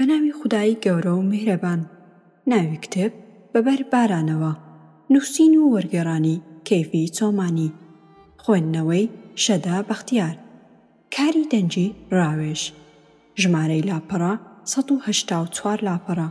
بە ناوی خودایی گەورە و میهرەبان ناوی کتێب بەبەر بارانەوە نووسین و وەرگێڕانی کەفی چۆمانی خوێندنەوەی شەدا بەختیار کاری دەنجی ڕاوێش ژمارەی لاپەڕ 1970 لاپەڕە